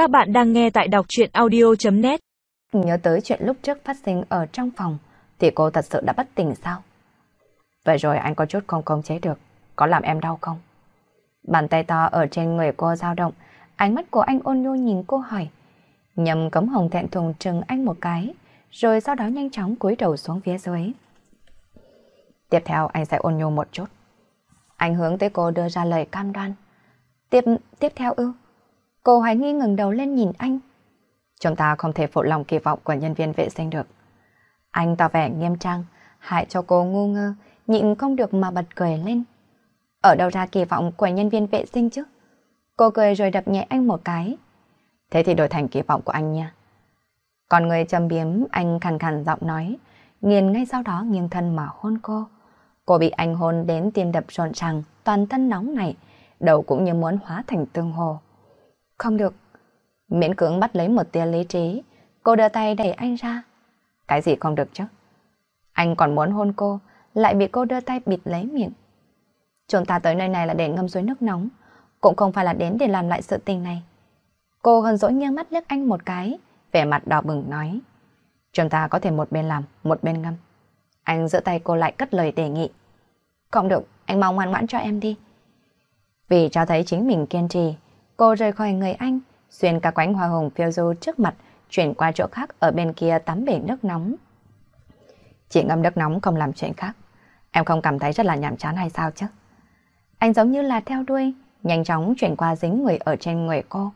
Các bạn đang nghe tại đọc chuyện audio.net Nhớ tới chuyện lúc trước phát sinh ở trong phòng, thì cô thật sự đã bất tỉnh sao? Vậy rồi anh có chút không khống chế được, có làm em đau không? Bàn tay to ở trên người cô dao động, ánh mắt của anh ôn nhu nhìn cô hỏi. Nhầm cấm hồng thẹn thùng trừng anh một cái, rồi sau đó nhanh chóng cúi đầu xuống phía dưới. Tiếp theo anh sẽ ôn nhu một chút. Anh hướng tới cô đưa ra lời cam đoan. Tiếp tiếp theo ư? Cô hoài nghi ngừng đầu lên nhìn anh. Chúng ta không thể phụ lòng kỳ vọng của nhân viên vệ sinh được. Anh tỏ vẻ nghiêm trang, hại cho cô ngu ngơ, nhịn không được mà bật cười lên. Ở đâu ra kỳ vọng của nhân viên vệ sinh chứ? Cô cười rồi đập nhẹ anh một cái. Thế thì đổi thành kỳ vọng của anh nha. Còn người châm biếm, anh khàn khàn giọng nói, nghiền ngay sau đó nghiêng thân mà hôn cô. Cô bị anh hôn đến tim đập rộn ràng, toàn thân nóng này, đầu cũng như muốn hóa thành tương hồ. Không được. Miễn cưỡng bắt lấy một tia lý trí, cô đưa tay đẩy anh ra. Cái gì không được chứ? Anh còn muốn hôn cô, lại bị cô đưa tay bịt lấy miệng. Chúng ta tới nơi này là để ngâm suối nước nóng, cũng không phải là đến để làm lại sự tình này. Cô hờn dỗi nghiêng mắt liếc anh một cái, vẻ mặt đỏ bừng nói. Chúng ta có thể một bên làm, một bên ngâm. Anh giữ tay cô lại cất lời đề nghị. Không được, anh mau ngoan ngoãn cho em đi. Vì cho thấy chính mình kiên trì, cô rời khỏi người anh, xuyên cả quánh hoa hồng phiêu du trước mặt, chuyển qua chỗ khác ở bên kia tắm bể nước nóng. Chị ngâm nước nóng không làm chuyện khác. Em không cảm thấy rất là nhàm chán hay sao chứ? Anh giống như là theo đuôi, nhanh chóng chuyển qua dính người ở trên người cô.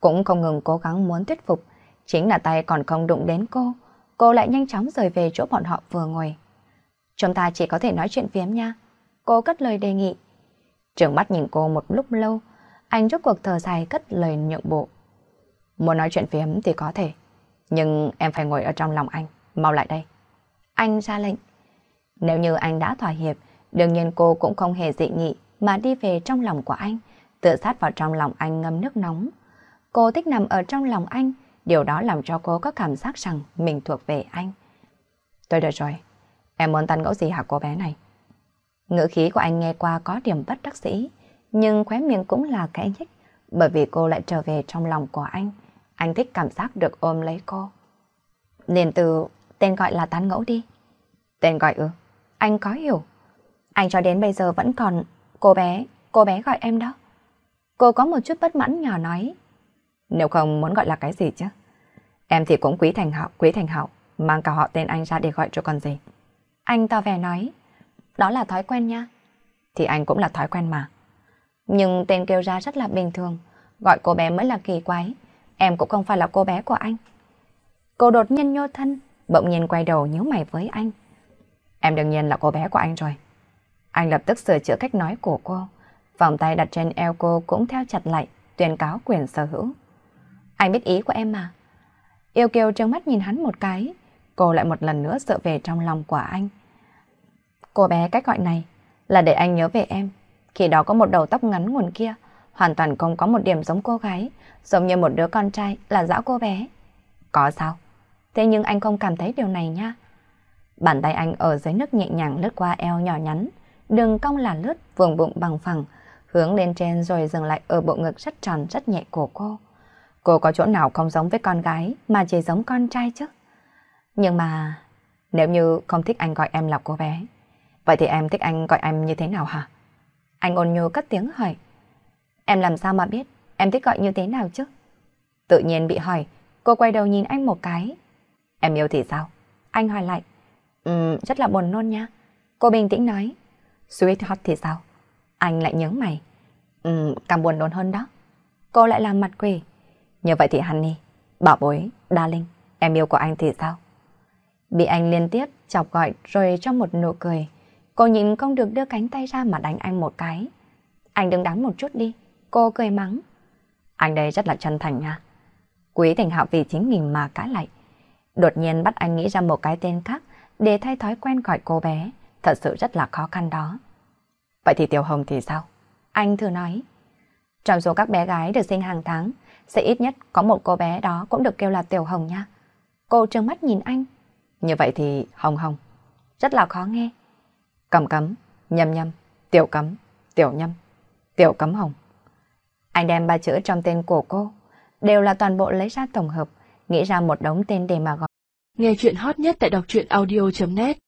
Cũng không ngừng cố gắng muốn thuyết phục, chính là tay còn không đụng đến cô. Cô lại nhanh chóng rời về chỗ bọn họ vừa ngồi. Chúng ta chỉ có thể nói chuyện phiếm nha. Cô cất lời đề nghị. Trường mắt nhìn cô một lúc lâu, anh rốt cuộc thở dài cất lời nhượng bộ. Muốn nói chuyện phiếm thì có thể, nhưng em phải ngồi ở trong lòng anh, mau lại đây. Anh ra lệnh. Nếu như anh đã thỏa hiệp, đương nhiên cô cũng không hề dị nghị mà đi về trong lòng của anh, tự sát vào trong lòng anh ngâm nước nóng. Cô thích nằm ở trong lòng anh, điều đó làm cho cô có cảm giác rằng mình thuộc về anh. Tôi được rồi, em muốn tán gẫu gì hả cô bé này? Ngữ khí của anh nghe qua có điểm bất đắc dĩ, nhưng khóe miệng cũng là kẽ nhích, bởi vì cô lại trở về trong lòng của anh. Anh thích cảm giác được ôm lấy cô. Liền từ tên gọi là tán ngẫu đi. Tên gọi ư? Anh có hiểu. Anh cho đến bây giờ vẫn còn cô bé, cô bé gọi em đó. Cô có một chút bất mãn nhỏ nói. Nếu không muốn gọi là cái gì chứ? Em thì cũng quý thành hậu, quý thành hậu, mang cả họ tên anh ra để gọi cho con gì. Anh tỏ vẻ nói. Đó là thói quen nha. Thì anh cũng là thói quen mà. Nhưng tên kêu ra rất là bình thường. Gọi cô bé mới là kỳ quái. Em cũng không phải là cô bé của anh. Cô đột nhiên nhô thân, bỗng nhiên quay đầu nhíu mày với anh. Em đương nhiên là cô bé của anh rồi. Anh lập tức sửa chữa cách nói của cô. Vòng tay đặt trên eo cô cũng theo chặt lại, tuyên cáo quyền sở hữu. Anh biết ý của em mà. Yêu kiều trừng mắt nhìn hắn một cái, cô lại một lần nữa sợ về trong lòng của anh. Cô bé cách gọi này là để anh nhớ về em. Khi đó có một đầu tóc ngắn nguồn kia, hoàn toàn không có một điểm giống cô gái, giống như một đứa con trai là dã cô bé. Có sao? Thế nhưng anh không cảm thấy điều này nha. Bàn tay anh ở dưới nước nhẹ nhàng lướt qua eo nhỏ nhắn, đường cong là lướt vùng bụng bằng phẳng, hướng lên trên rồi dừng lại ở bộ ngực rất tròn rất nhẹ của cô. Cô có chỗ nào không giống với con gái mà chỉ giống con trai chứ? Nhưng mà nếu như không thích anh gọi em là cô bé, vậy thì em thích anh gọi em như thế nào hả? Anh ôn nhu cất tiếng hỏi. Em làm sao mà biết em thích gọi như thế nào chứ? Tự nhiên bị hỏi, cô quay đầu nhìn anh một cái. Em yêu thì sao? Anh hỏi lại. Um, rất là buồn nôn nha. Cô bình tĩnh nói. Sweetheart thì sao? Anh lại nhớ mày. Um, càng buồn nôn hơn đó. Cô lại làm mặt quỷ. Như vậy thì Honey, bảo bối, darling, em yêu của anh thì sao? Bị anh liên tiếp chọc gọi rồi cho một nụ cười. Cô nhìn không được đưa cánh tay ra mà đánh anh một cái. Anh đừng đáng một chút đi. Cô cười mắng. Anh đây rất là chân thành nha. Quý Thành Hạo vì chính mình mà cãi lại. Đột nhiên bắt anh nghĩ ra một cái tên khác để thay thói quen gọi cô bé. Thật sự rất là khó khăn đó. Vậy thì Tiểu Hồng thì sao? Anh thử nói. Trong số các bé gái được sinh hàng tháng, sẽ ít nhất có một cô bé đó cũng được kêu là Tiểu Hồng nha. Cô trừng mắt nhìn anh. Như vậy thì Hồng Hồng. Rất là khó nghe. Cầm cấm, nhâm nhâm, tiểu cấm, tiểu nhâm, tiểu cấm hồng. Anh đem ba chữ trong tên của cô, đều là toàn bộ lấy ra tổng hợp, nghĩ ra một đống tên để mà gọi. Nghe chuyện hot nhất tại đọc truyện audio.net